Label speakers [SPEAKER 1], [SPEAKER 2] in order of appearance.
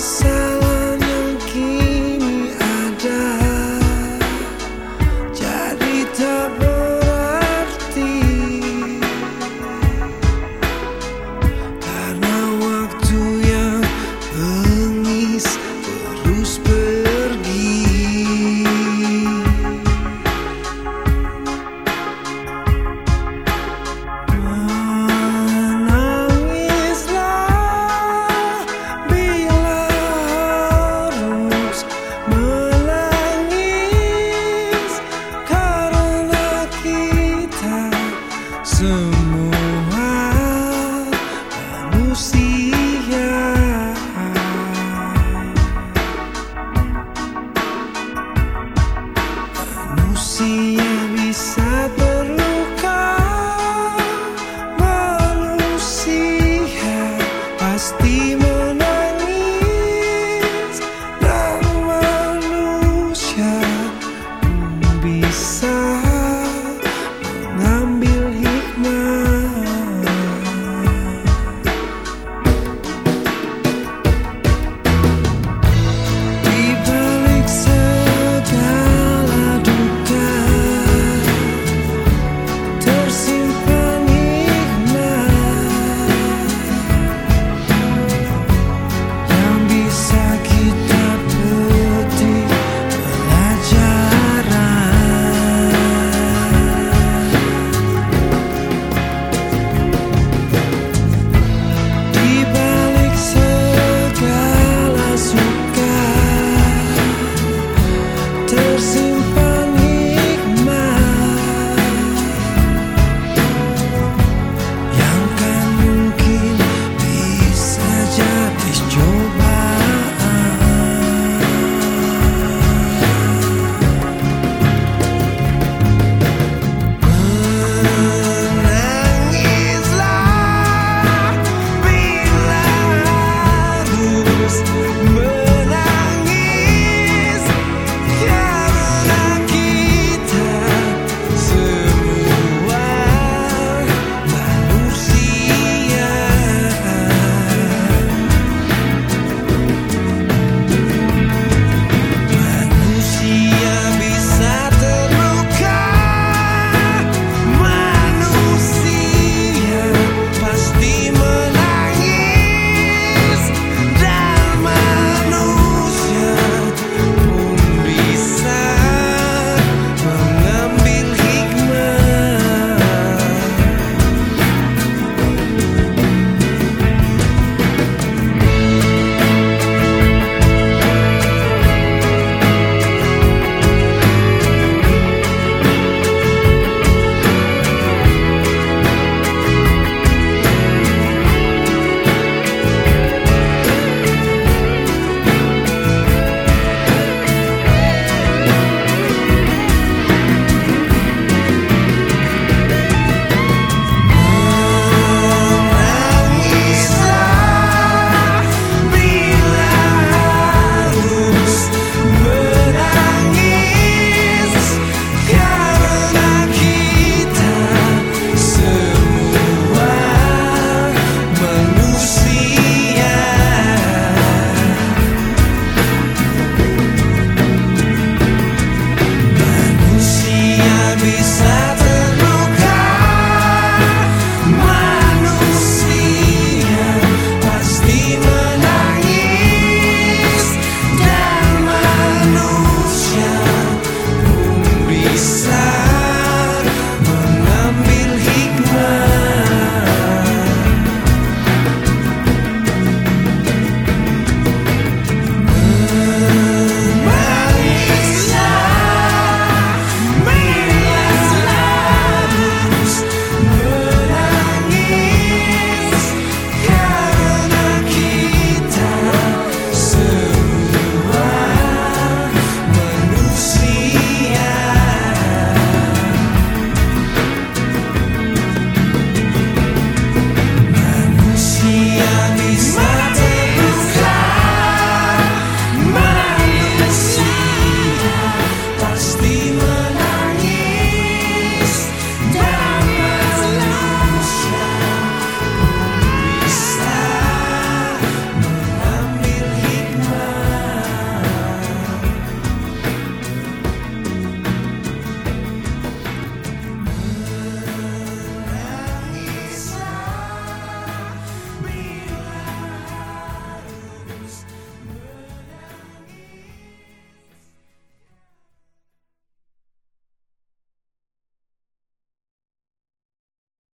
[SPEAKER 1] side.